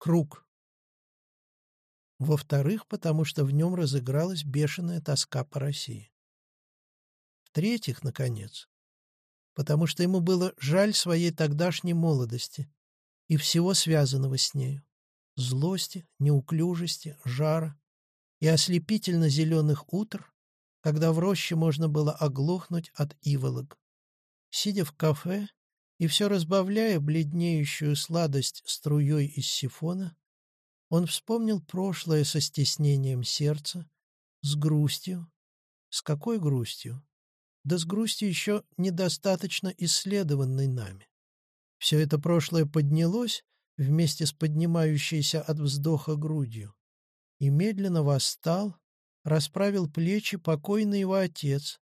Круг. Во-вторых, потому что в нем разыгралась бешеная тоска по России. В-третьих, наконец, потому что ему было жаль своей тогдашней молодости и всего связанного с нею — злости, неуклюжести, жара и ослепительно-зеленых утр, когда в роще можно было оглохнуть от иволок. Сидя в кафе и все разбавляя бледнеющую сладость струей из сифона, он вспомнил прошлое со стеснением сердца, с грустью. С какой грустью? Да с грустью еще недостаточно исследованной нами. Все это прошлое поднялось вместе с поднимающейся от вздоха грудью и медленно восстал, расправил плечи покойный его отец,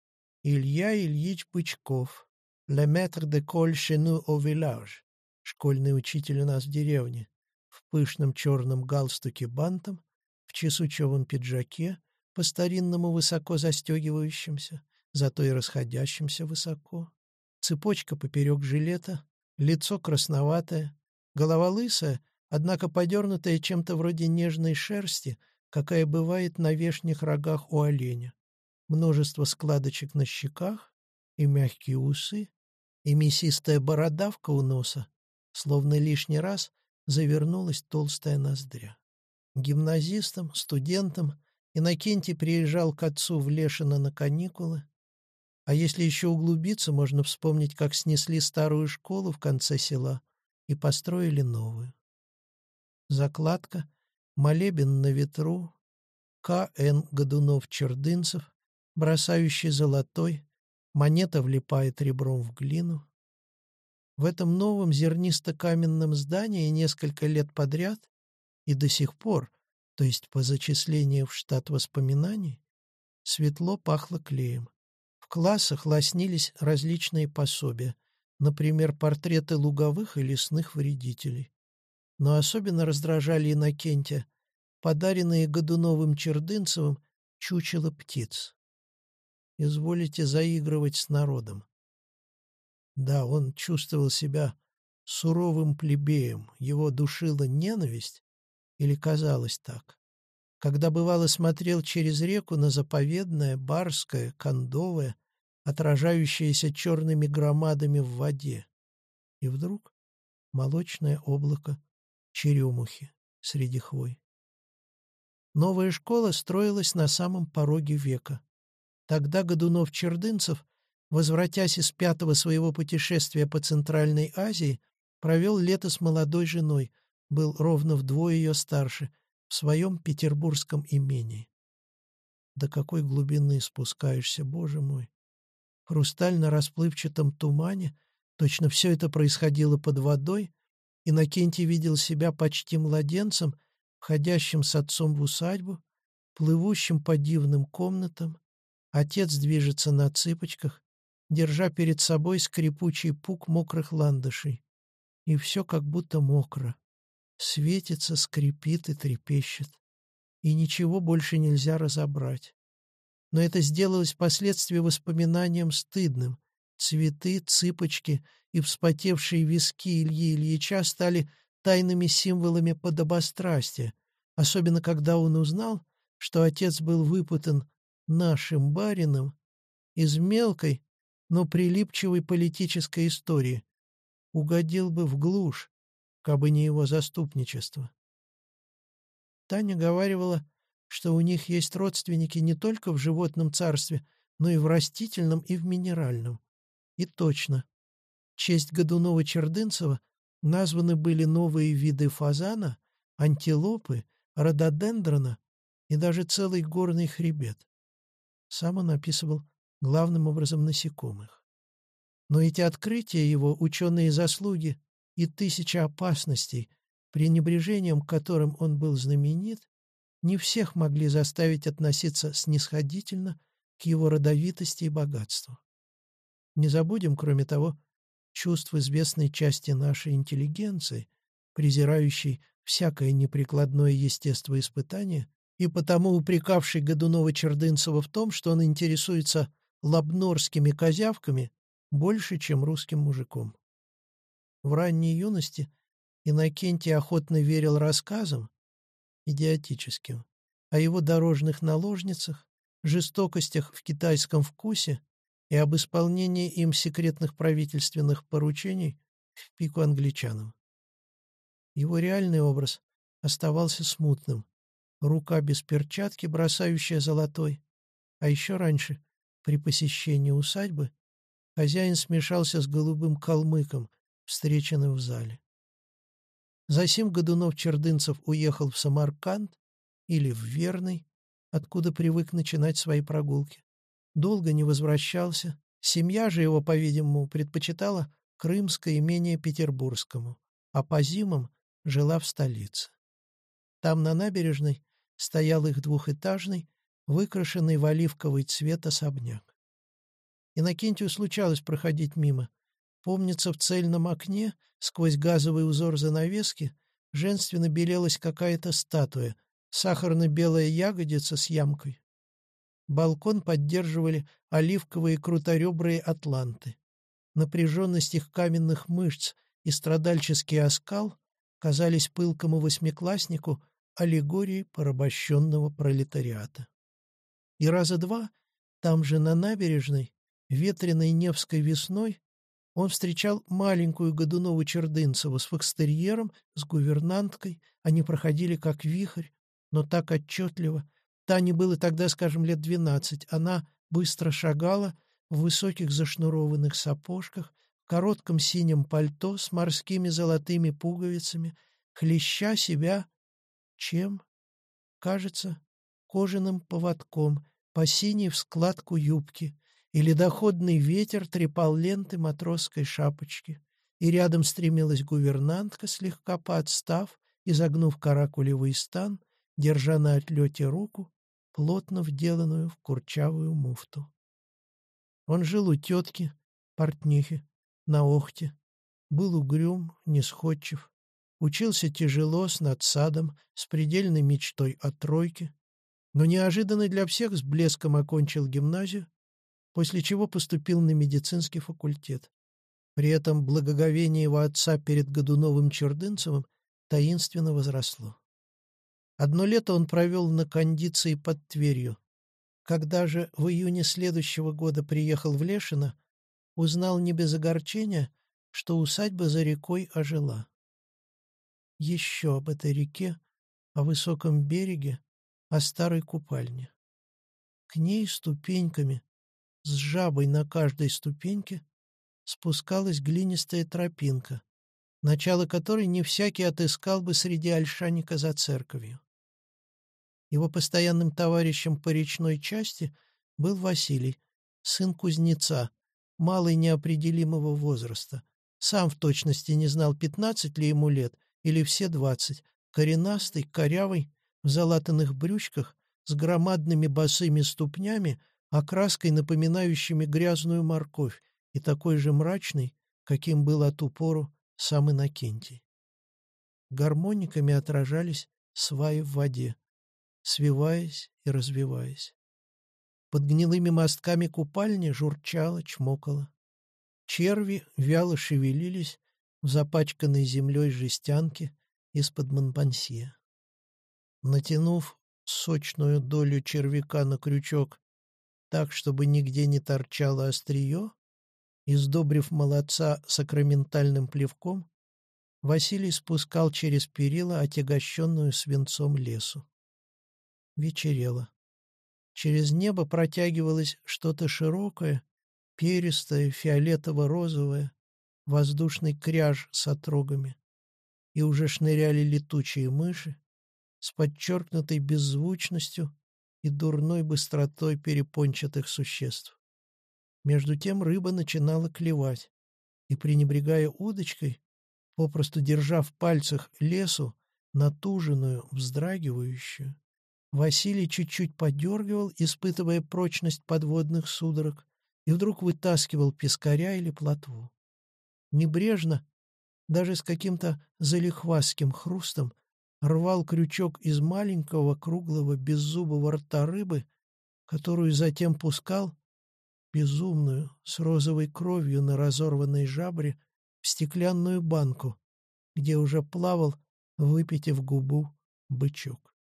Илья Ильич Бычков, «Le maître de chez nous au village», школьный учитель у нас в деревне, в пышном черном галстуке бантом, в чесучевом пиджаке, по-старинному высоко застегивающемся, зато и расходящимся высоко, цепочка поперек жилета, лицо красноватое, голова лысая, однако подернутая чем-то вроде нежной шерсти, какая бывает на вешних рогах у оленя, множество складочек на щеках и мягкие усы, и мясистая бородавка у носа, словно лишний раз завернулась толстая ноздря. Гимназистом, студентом Иннокентий приезжал к отцу в Лешино на каникулы, а если еще углубиться, можно вспомнить, как снесли старую школу в конце села и построили новую. Закладка, молебен на ветру, К.Н. Годунов-Чердынцев, бросающий золотой, монета влипает ребром в глину. В этом новом зернисто-каменном здании несколько лет подряд и до сих пор, то есть по зачислению в штат воспоминаний, светло пахло клеем. В классах лоснились различные пособия, например, портреты луговых и лесных вредителей но особенно раздражали Иннокентия подаренные Годуновым Чердынцевым чучело птиц. Изволите заигрывать с народом. Да, он чувствовал себя суровым плебеем, его душила ненависть, или казалось так. Когда бывало смотрел через реку на заповедное, барское, кондовое, отражающееся черными громадами в воде. И вдруг молочное облако черемухи среди хвой. Новая школа строилась на самом пороге века. Тогда Годунов-Чердынцев, возвратясь из пятого своего путешествия по Центральной Азии, провел лето с молодой женой, был ровно вдвое ее старше, в своем петербургском имении. До какой глубины спускаешься, Боже мой! В хрустально-расплывчатом тумане, точно все это происходило под водой, Иннокентий видел себя почти младенцем, входящим с отцом в усадьбу, плывущим по дивным комнатам. Отец движется на цыпочках, держа перед собой скрипучий пук мокрых ландышей. И все как будто мокро. Светится, скрипит и трепещет. И ничего больше нельзя разобрать. Но это сделалось впоследствии воспоминанием стыдным. Цветы, цыпочки и вспотевшие виски Ильи Ильича стали тайными символами подобострастия, особенно когда он узнал, что отец был выпутан нашим барином из мелкой, но прилипчивой политической истории, угодил бы в глушь, кабы не его заступничество. Таня говаривала, что у них есть родственники не только в животном царстве, но и в растительном и в минеральном. И точно, честь Годунова-Чердынцева названы были новые виды фазана, антилопы, рододендрона и даже целый горный хребет. Сам он описывал главным образом насекомых. Но эти открытия его, ученые заслуги и тысяча опасностей, пренебрежением которым он был знаменит, не всех могли заставить относиться снисходительно к его родовитости и богатству. Не забудем, кроме того, чувств известной части нашей интеллигенции, презирающей всякое неприкладное естествоиспытание и потому упрекавший Годунова-Чердынцева в том, что он интересуется лабнорскими козявками больше, чем русским мужиком. В ранней юности Иннокентий охотно верил рассказам, идиотическим, о его дорожных наложницах, жестокостях в китайском вкусе и об исполнении им секретных правительственных поручений в пику англичанам. Его реальный образ оставался смутным. Рука без перчатки, бросающая золотой. А еще раньше, при посещении усадьбы, хозяин смешался с голубым калмыком, встреченным в зале. Засим Годунов-Чердынцев уехал в Самарканд или в Верный, откуда привык начинать свои прогулки. Долго не возвращался. Семья же его, по-видимому, предпочитала крымское имение петербургскому, а по зимам жила в столице. Там, на набережной, стоял их двухэтажный, выкрашенный в оливковый цвет особняк. Иннокентию случалось проходить мимо. Помнится, в цельном окне, сквозь газовый узор занавески, женственно белелась какая-то статуя, сахарно-белая ягодица с ямкой. Балкон поддерживали оливковые круторебрые атланты. Напряженность их каменных мышц и страдальческий оскал казались пылкому восьмикласснику аллегорией порабощенного пролетариата. И раза два, там же на набережной, ветреной Невской весной, он встречал маленькую Годунову-Чердынцеву с фокстерьером, с гувернанткой, они проходили как вихрь, но так отчетливо. Тане было тогда, скажем, лет двенадцать. Она быстро шагала в высоких зашнурованных сапожках, в коротком синем пальто с морскими золотыми пуговицами, хлеща себя чем? Кажется, кожаным поводком по синей в складку юбки, или доходный ветер трепал ленты матросской шапочки, и рядом стремилась гувернантка, слегка подстав, изогнув каракулевый стан — держа на отлете руку, плотно вделанную в курчавую муфту. Он жил у тетки, портнихи, на Охте, был угрюм, несходчив, учился тяжело, с надсадом, с предельной мечтой о тройке, но неожиданно для всех с блеском окончил гимназию, после чего поступил на медицинский факультет. При этом благоговение его отца перед Годуновым-Чердынцевым таинственно возросло. Одно лето он провел на кондиции под Тверью. Когда же в июне следующего года приехал в Лешино, узнал не без огорчения, что усадьба за рекой ожила. Еще об этой реке, о высоком береге, о старой купальне. К ней ступеньками, с жабой на каждой ступеньке, спускалась глинистая тропинка, начало которой не всякий отыскал бы среди ольшаника за церковью. Его постоянным товарищем по речной части был Василий, сын кузнеца, малый неопределимого возраста. Сам в точности не знал, пятнадцать ли ему лет или все двадцать. Коренастый, корявый, в залатанных брючках, с громадными босыми ступнями, окраской, напоминающими грязную морковь, и такой же мрачный, каким был от упору сам Иннокентий. Гармониками отражались сваи в воде свиваясь и развиваясь. Под гнилыми мостками купальни журчало, чмокало. Черви вяло шевелились в запачканной землей жестянке из-под монпансье. Натянув сочную долю червяка на крючок так, чтобы нигде не торчало острие, и молодца сакраментальным плевком, Василий спускал через перила отягощенную свинцом лесу. Вечерело. Через небо протягивалось что-то широкое, перистое, фиолетово-розовое, воздушный кряж с отрогами. И уже шныряли летучие мыши с подчеркнутой беззвучностью и дурной быстротой перепончатых существ. Между тем рыба начинала клевать, и, пренебрегая удочкой, попросту держа в пальцах лесу, натуженную, вздрагивающую, Василий чуть-чуть подергивал, испытывая прочность подводных судорог, и вдруг вытаскивал пескаря или плотву. Небрежно, даже с каким-то залихвастским хрустом, рвал крючок из маленького круглого беззубого рта рыбы, которую затем пускал, безумную, с розовой кровью на разорванной жабре, в стеклянную банку, где уже плавал, выпитив губу, бычок.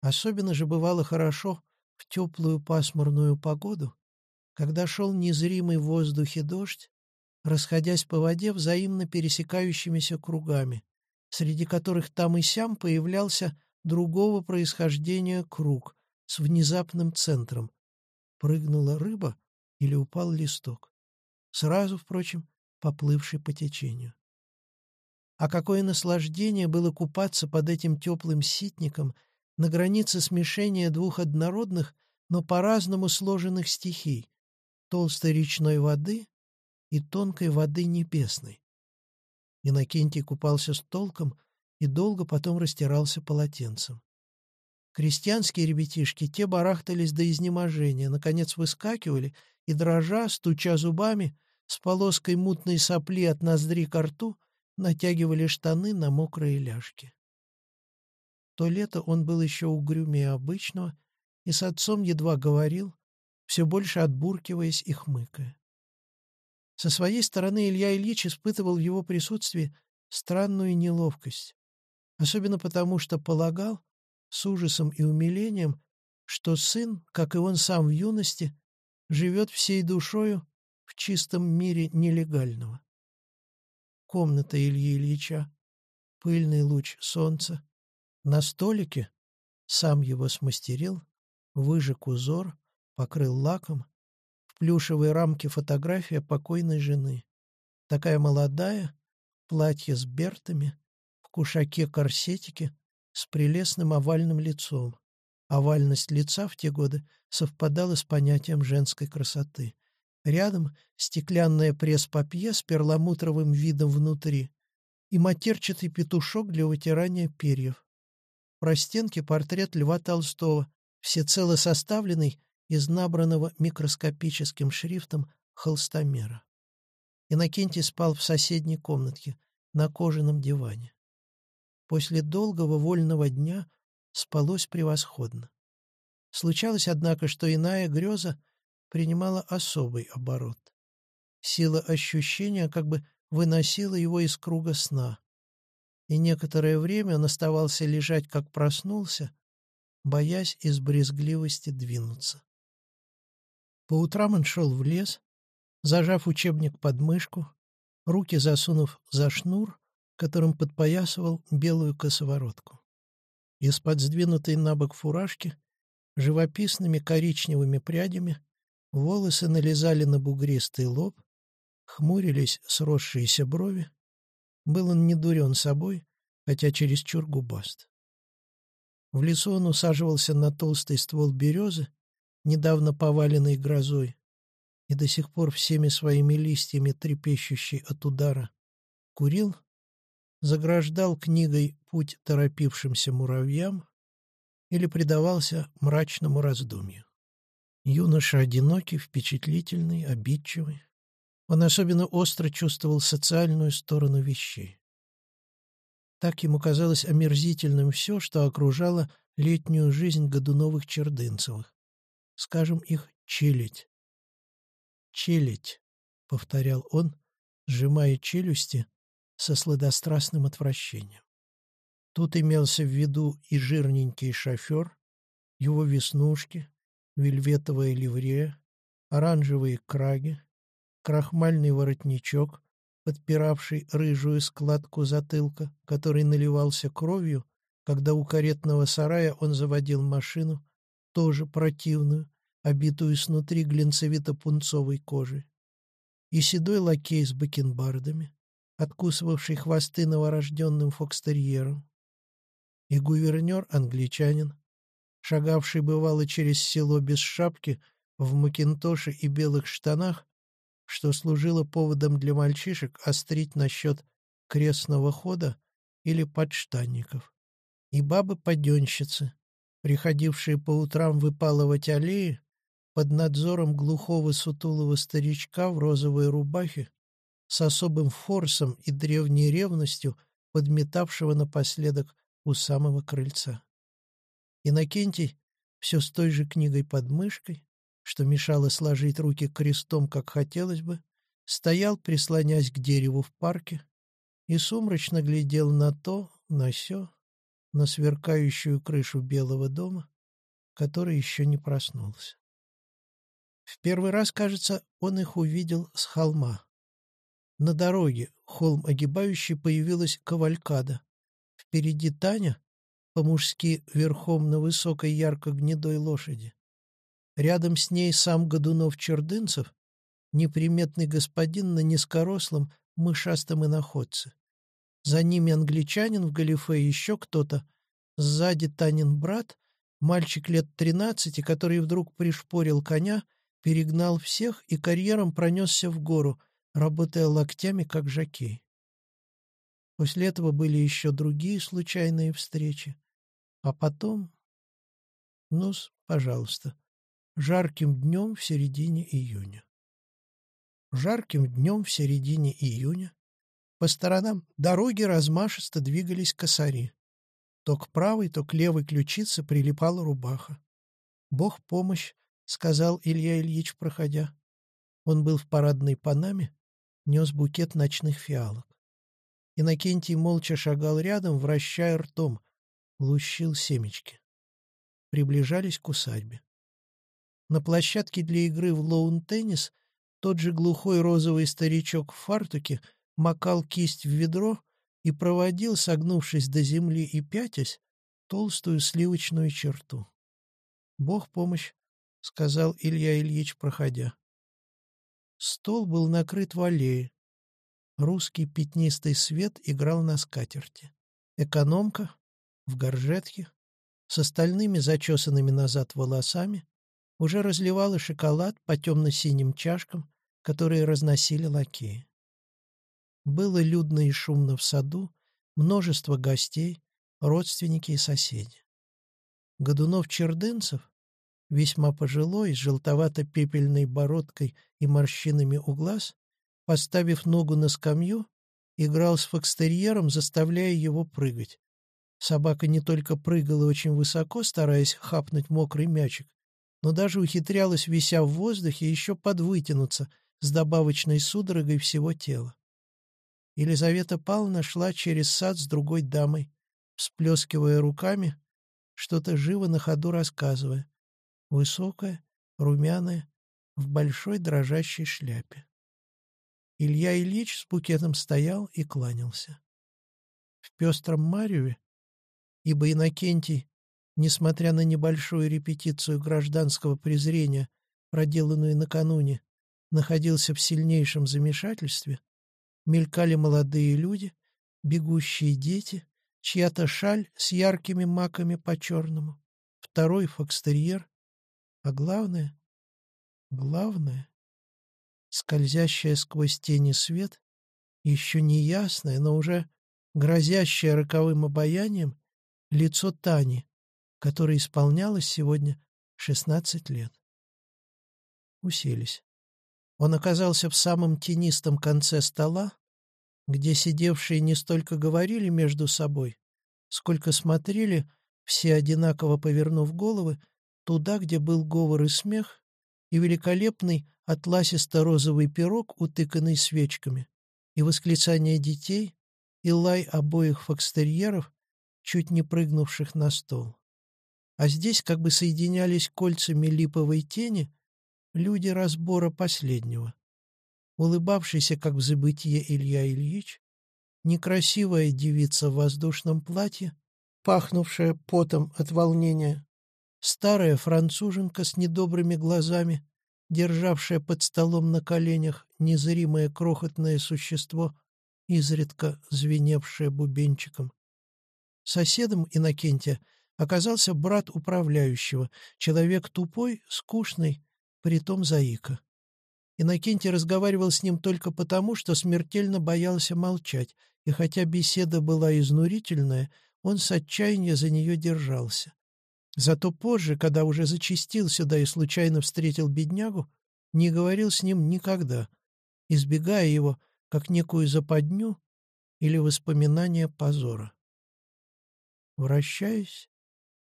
Особенно же бывало хорошо в теплую пасмурную погоду, когда шел незримый в воздухе дождь, расходясь по воде взаимно пересекающимися кругами, среди которых там и сям появлялся другого происхождения круг с внезапным центром. Прыгнула рыба или упал листок. Сразу, впрочем, поплывший по течению. А какое наслаждение было купаться под этим теплым ситником на границе смешения двух однородных, но по-разному сложенных стихий — толстой речной воды и тонкой воды небесной. Иннокентий купался с толком и долго потом растирался полотенцем. Крестьянские ребятишки, те барахтались до изнеможения, наконец выскакивали и, дрожа, стуча зубами, с полоской мутной сопли от ноздри к рту, натягивали штаны на мокрые ляжки. То лето он был еще угрюмее обычного и с отцом едва говорил, все больше отбуркиваясь и хмыкая. Со своей стороны Илья Ильич испытывал в его присутствии странную неловкость, особенно потому, что полагал, с ужасом и умилением, что сын, как и он сам в юности, живет всей душою в чистом мире нелегального. Комната Ильи Ильича, пыльный луч солнца, на столике сам его смастерил, выжег узор, покрыл лаком, плюшевой рамке фотография покойной жены. Такая молодая, платье с бертами, в кушаке-корсетике, с прелестным овальным лицом. Овальность лица в те годы совпадала с понятием женской красоты. Рядом стеклянная пресс-папье с перламутровым видом внутри и матерчатый петушок для вытирания перьев. Про стенки портрет Льва Толстого, всецело составленный из набранного микроскопическим шрифтом холстомера. Иннокентий спал в соседней комнатке, на кожаном диване. После долгого вольного дня спалось превосходно. Случалось, однако, что иная греза принимала особый оборот. Сила ощущения как бы выносила его из круга сна. И некоторое время он оставался лежать, как проснулся, боясь из брезгливости двинуться. По утрам он шел в лес, зажав учебник под мышку, руки засунув за шнур которым подпоясывал белую косоворотку. Из-под сдвинутой на бок фуражки живописными коричневыми прядями волосы налезали на бугристый лоб, хмурились сросшиеся брови. Был он не дурен собой, хотя чересчур губаст. В лесу он усаживался на толстый ствол березы, недавно поваленной грозой, и до сих пор всеми своими листьями трепещущий от удара, курил заграждал книгой путь торопившимся муравьям или предавался мрачному раздумью. Юноша одинокий, впечатлительный, обидчивый. Он особенно остро чувствовал социальную сторону вещей. Так ему казалось омерзительным все, что окружало летнюю жизнь Годуновых-Чердынцевых. Скажем, их челядь. «Челядь», — повторял он, сжимая челюсти со сладострастным отвращением. Тут имелся в виду и жирненький шофер, его веснушки, вельветовая ливрея, оранжевые краги, крахмальный воротничок, подпиравший рыжую складку затылка, который наливался кровью, когда у каретного сарая он заводил машину, тоже противную, обитую снутри глинцевито-пунцовой кожей, и седой лакей с бакенбардами, откусывавший хвосты новорожденным фокстерьером, и гувернер-англичанин, шагавший бывало через село без шапки, в макинтоше и белых штанах, что служило поводом для мальчишек острить насчет крестного хода или подштанников, и бабы-паденщицы, приходившие по утрам выпалывать аллеи под надзором глухого сутулого старичка в розовой рубахе, с особым форсом и древней ревностью, подметавшего напоследок у самого крыльца. Иннокентий, все с той же книгой под мышкой, что мешало сложить руки крестом, как хотелось бы, стоял, прислонясь к дереву в парке, и сумрачно глядел на то, на сё, на сверкающую крышу белого дома, который еще не проснулся. В первый раз, кажется, он их увидел с холма. На дороге, холм огибающий, появилась кавалькада. Впереди Таня, по-мужски верхом на высокой ярко-гнедой лошади. Рядом с ней сам Годунов-Чердынцев, неприметный господин на низкорослом, мышастом иноходце. За ними англичанин в галифе и еще кто-то. Сзади Танин брат, мальчик лет тринадцати, который вдруг пришпорил коня, перегнал всех и карьером пронесся в гору, работая локтями, как жакей. После этого были еще другие случайные встречи. А потом... ну пожалуйста, жарким днем в середине июня. Жарким днем в середине июня по сторонам дороги размашисто двигались косари. То к правой, то к левой ключице прилипала рубаха. «Бог помощь», — сказал Илья Ильич, проходя. Он был в парадной панаме, нес букет ночных фиалок. Иннокентий молча шагал рядом, вращая ртом, лущил семечки. Приближались к усадьбе. На площадке для игры в лоун-теннис тот же глухой розовый старичок в фартуке — макал кисть в ведро и проводил, согнувшись до земли и пятясь, толстую сливочную черту. «Бог помощь», — сказал Илья Ильич, проходя. Стол был накрыт в аллее. Русский пятнистый свет играл на скатерти. Экономка в горжетке с остальными зачесанными назад волосами уже разливала шоколад по темно-синим чашкам, которые разносили лакеи. Было людно и шумно в саду, множество гостей, родственники и соседи. Годунов-Чердынцев, весьма пожилой, с желтовато-пепельной бородкой и морщинами у глаз, поставив ногу на скамью, играл с фокстерьером, заставляя его прыгать. Собака не только прыгала очень высоко, стараясь хапнуть мокрый мячик, но даже ухитрялась, вися в воздухе, еще подвытянуться с добавочной судорогой всего тела. Елизавета Павловна шла через сад с другой дамой, всплескивая руками, что-то живо на ходу рассказывая. Высокая, румяная, в большой дрожащей шляпе. Илья Ильич с букетом стоял и кланялся. В пестром мареве, ибо Иннокентий, несмотря на небольшую репетицию гражданского презрения, проделанную накануне, находился в сильнейшем замешательстве, Мелькали молодые люди, бегущие дети, чья-то шаль с яркими маками по-черному, второй фокстерьер, а главное, главное, скользящая сквозь тени свет, еще не ясное, но уже грозящее роковым обаянием, лицо Тани, которой исполнялось сегодня шестнадцать лет. Уселись. Он оказался в самом тенистом конце стола, где сидевшие не столько говорили между собой, сколько смотрели, все одинаково повернув головы, туда, где был говор и смех, и великолепный атласисто-розовый пирог, утыканный свечками, и восклицание детей, и лай обоих фокстерьеров, чуть не прыгнувших на стол. А здесь как бы соединялись кольцами липовой тени люди разбора последнего. Улыбавшийся, как в забытие Илья Ильич, некрасивая девица в воздушном платье, пахнувшая потом от волнения, старая француженка с недобрыми глазами, державшая под столом на коленях незримое крохотное существо, изредка звеневшее бубенчиком. Соседом Иннокентия оказался брат управляющего, человек тупой, скучный, притом заика. Иннокентий разговаривал с ним только потому, что смертельно боялся молчать, и хотя беседа была изнурительная, он с отчаяния за нее держался. Зато позже, когда уже зачастил сюда и случайно встретил беднягу, не говорил с ним никогда, избегая его, как некую западню или воспоминание позора. Вращаясь,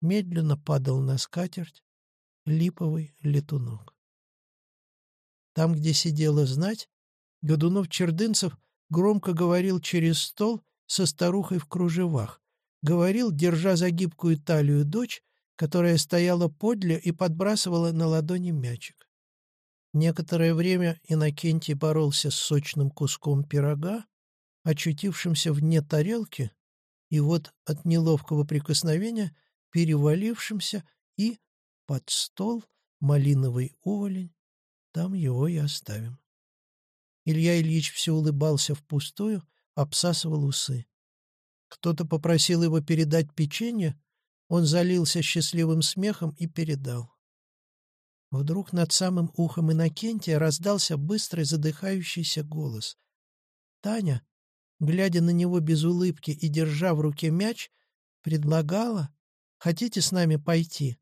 медленно падал на скатерть липовый летунок. Там, где сидела знать, Годунов-Чердынцев громко говорил через стол со старухой в кружевах. Говорил, держа за гибкую талию дочь, которая стояла подле и подбрасывала на ладони мячик. Некоторое время Иннокентий боролся с сочным куском пирога, очутившимся вне тарелки, и вот от неловкого прикосновения перевалившимся и под стол малиновый уволень, там его и оставим. Илья Ильич все улыбался впустую, обсасывал усы. Кто-то попросил его передать печенье, он залился счастливым смехом и передал. Вдруг над самым ухом Иннокентия раздался быстрый задыхающийся голос. Таня, глядя на него без улыбки и держа в руке мяч, предлагала «Хотите с нами пойти?»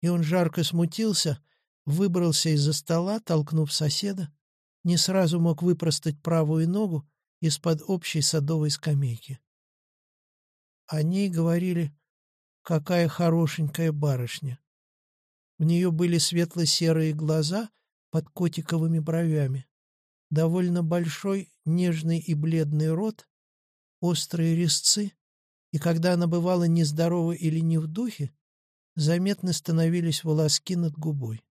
И он жарко смутился, выбрался из-за стола, толкнув соседа, не сразу мог выпростать правую ногу из-под общей садовой скамейки. Они говорили, какая хорошенькая барышня. У нее были светло-серые глаза под котиковыми бровями, довольно большой, нежный и бледный рот, острые резцы, и когда она бывала нездорова или не в духе, заметны становились волоски над губой.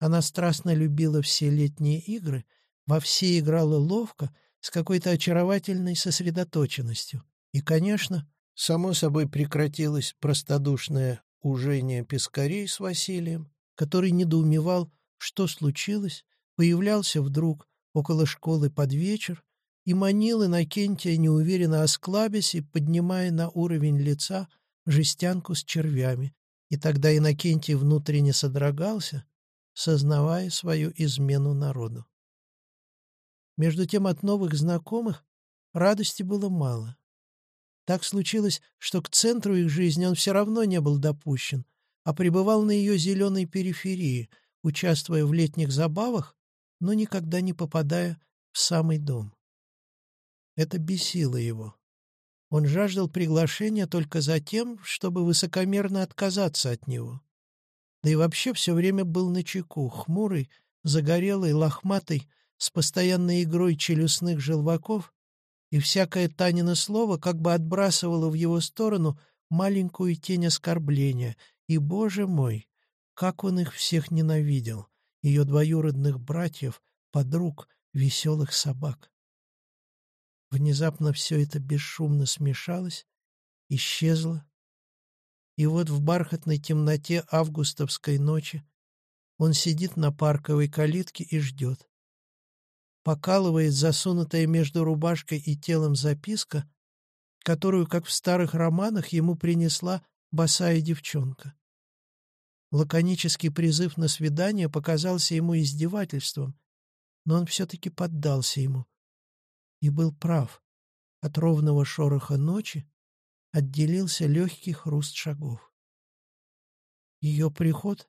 Она страстно любила все летние игры, во все играла ловко, с какой-то очаровательной сосредоточенностью. И, конечно, само собой прекратилось простодушное ужение пескарей с Василием, который недоумевал, что случилось, появлялся вдруг около школы под вечер и манил Иннокентия, неуверенно осклабясь и поднимая на уровень лица жестянку с червями. И тогда Иннокентий внутренне содрогался, сознавая свою измену народу. Между тем от новых знакомых радости было мало. Так случилось, что к центру их жизни он все равно не был допущен, а пребывал на ее зеленой периферии, участвуя в летних забавах, но никогда не попадая в самый дом. Это бесило его. Он жаждал приглашения только за тем, чтобы высокомерно отказаться от него да и вообще все время был на чеку, хмурый, загорелый, лохматый, с постоянной игрой челюстных желваков, и всякое Танино слово как бы отбрасывало в его сторону маленькую тень оскорбления. И, боже мой, как он их всех ненавидел, ее двоюродных братьев, подруг, веселых собак. Внезапно все это бесшумно смешалось, исчезло, и вот в бархатной темноте августовской ночи он сидит на парковой калитке и ждет. Покалывает засунутая между рубашкой и телом записка, которую, как в старых романах, ему принесла босая девчонка. Лаконический призыв на свидание показался ему издевательством, но он все-таки поддался ему. И был прав. От ровного шороха ночи отделился легкий хруст шагов. Ее приход,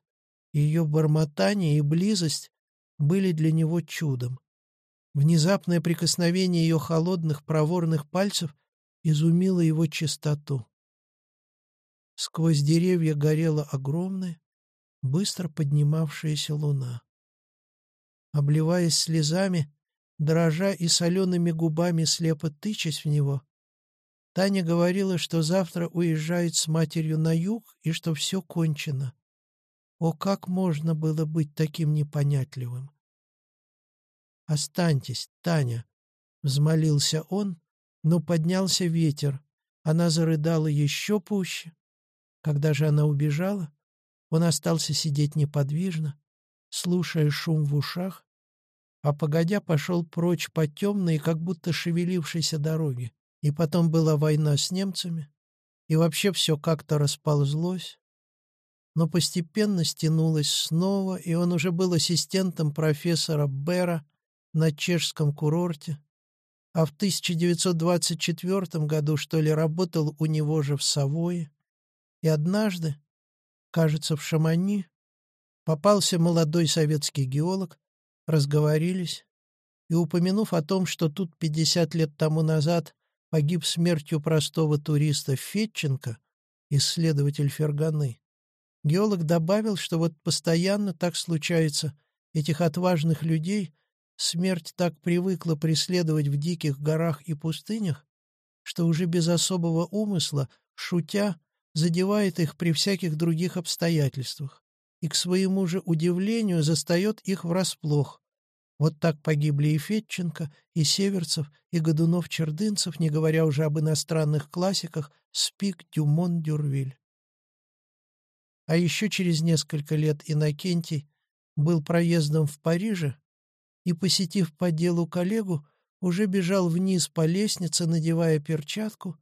ее бормотание и близость были для него чудом. Внезапное прикосновение ее холодных проворных пальцев изумило его чистоту. Сквозь деревья горела огромная, быстро поднимавшаяся луна. Обливаясь слезами, дрожа и солеными губами слепо тычась в него, Таня говорила, что завтра уезжает с матерью на юг и что все кончено. О, как можно было быть таким непонятливым! «Останьтесь, Таня!» — взмолился он, но поднялся ветер. Она зарыдала еще пуще. Когда же она убежала, он остался сидеть неподвижно, слушая шум в ушах, а погодя пошел прочь по темной, как будто шевелившейся дороге. И потом была война с немцами, и вообще все как-то расползлось. Но постепенно стянулось снова, и он уже был ассистентом профессора Бера на чешском курорте, а в 1924 году, что ли, работал у него же в Савое. И однажды, кажется, в Шамани, попался молодой советский геолог, разговорились, и, упомянув о том, что тут 50 лет тому назад погиб смертью простого туриста Фетченко, исследователь Ферганы. Геолог добавил, что вот постоянно так случается, этих отважных людей смерть так привыкла преследовать в диких горах и пустынях, что уже без особого умысла, шутя, задевает их при всяких других обстоятельствах и к своему же удивлению застает их врасплох. Вот так погибли и Фетченко, и Северцев, и Годунов-Чердынцев, не говоря уже об иностранных классиках Спик, Дюмон, Дюрвиль. А еще через несколько лет Иннокентий был проездом в Париже и, посетив по делу коллегу, уже бежал вниз по лестнице, надевая перчатку,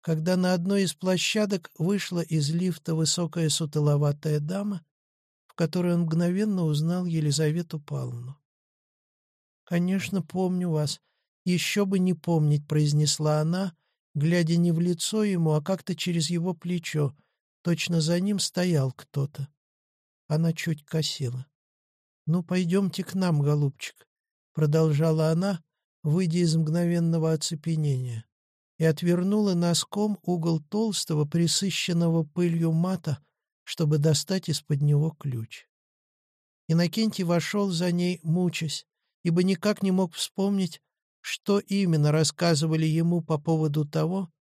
когда на одной из площадок вышла из лифта высокая сутыловатая дама, в которой он мгновенно узнал Елизавету Павловну. «Конечно, помню вас. Еще бы не помнить», — произнесла она, глядя не в лицо ему, а как-то через его плечо. Точно за ним стоял кто-то. Она чуть косила. «Ну, пойдемте к нам, голубчик», — продолжала она, выйдя из мгновенного оцепенения, и отвернула носком угол толстого, присыщенного пылью мата, чтобы достать из-под него ключ. Иннокентий вошел за ней, мучась, ибо никак не мог вспомнить, что именно рассказывали ему по поводу того,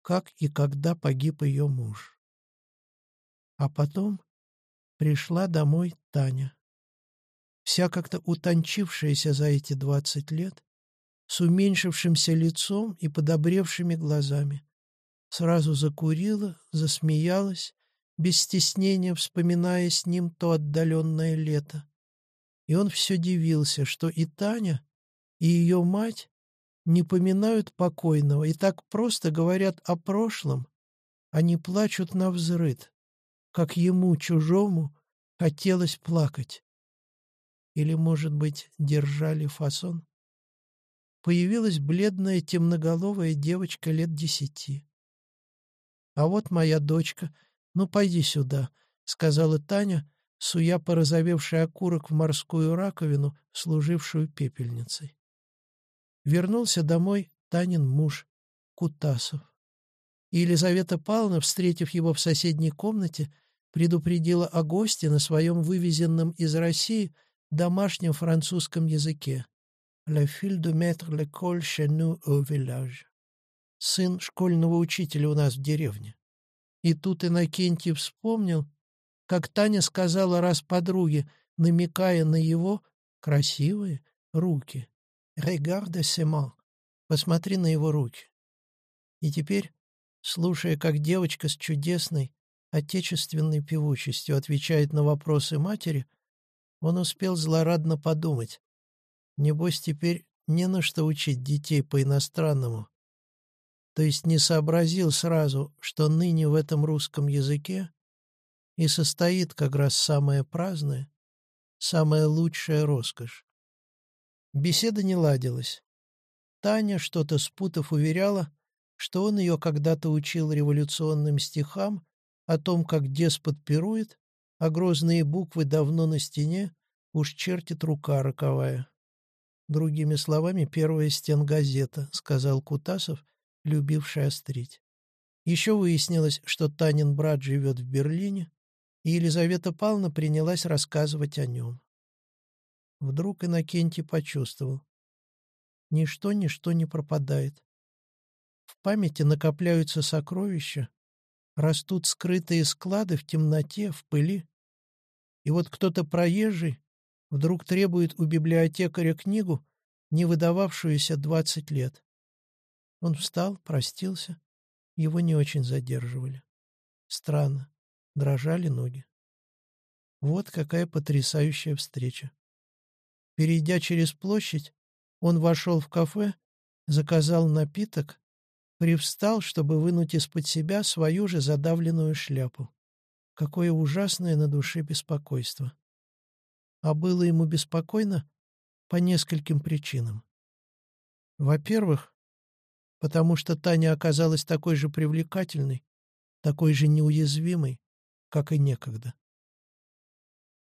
как и когда погиб ее муж. А потом пришла домой Таня. Вся как-то утончившаяся за эти двадцать лет, с уменьшившимся лицом и подобревшими глазами. Сразу закурила, засмеялась, без стеснения вспоминая с ним то отдаленное лето. И он все дивился, что и Таня, и ее мать не поминают покойного и так просто говорят о прошлом, они плачут на взрыд, как ему, чужому, хотелось плакать. Или, может быть, держали фасон? появилась бледная темноголовая девочка лет десяти. «А вот моя дочка. Ну, пойди сюда», — сказала Таня, суя порозовевший окурок в морскую раковину, служившую пепельницей. Вернулся домой Танин муж, Кутасов. И Елизавета Павловна, встретив его в соседней комнате, предупредила о госте на своем вывезенном из России домашнем французском языке. «La fille de maître l'école chez nous au village». Сын школьного учителя у нас в деревне. И тут Иннокентий вспомнил, как Таня сказала раз подруге, намекая на его красивые руки. «Regarde ses mains». Посмотри на его руки. И теперь, слушая, как девочка с чудесной, отечественной певучестью отвечает на вопросы матери, он успел злорадно подумать. Небось, теперь не на что учить детей по-иностранному. То есть не сообразил сразу, что ныне в этом русском языке и состоит как раз самое праздное, самая лучшая роскошь. Беседа не ладилась. Таня, что-то спутав, уверяла, что он ее когда-то учил революционным стихам о том, как деспот пирует, а грозные буквы давно на стене уж чертит рука роковая. Другими словами, первая стенгазета, сказал Кутасов, любивший острить. Еще выяснилось, что Танин брат живет в Берлине, и Елизавета Павловна принялась рассказывать о нем. Вдруг Иннокентий почувствовал. Ничто, ничто не пропадает. В памяти накопляются сокровища, растут скрытые склады в темноте, в пыли. И вот кто-то проезжий вдруг требует у библиотекаря книгу, не выдававшуюся двадцать лет. Он встал, простился, его не очень задерживали. Странно, дрожали ноги. Вот какая потрясающая встреча. Перейдя через площадь, он вошел в кафе, заказал напиток, привстал, чтобы вынуть из-под себя свою же задавленную шляпу. Какое ужасное на душе беспокойство а было ему беспокойно по нескольким причинам. Во-первых, потому что Таня оказалась такой же привлекательной, такой же неуязвимой, как и некогда.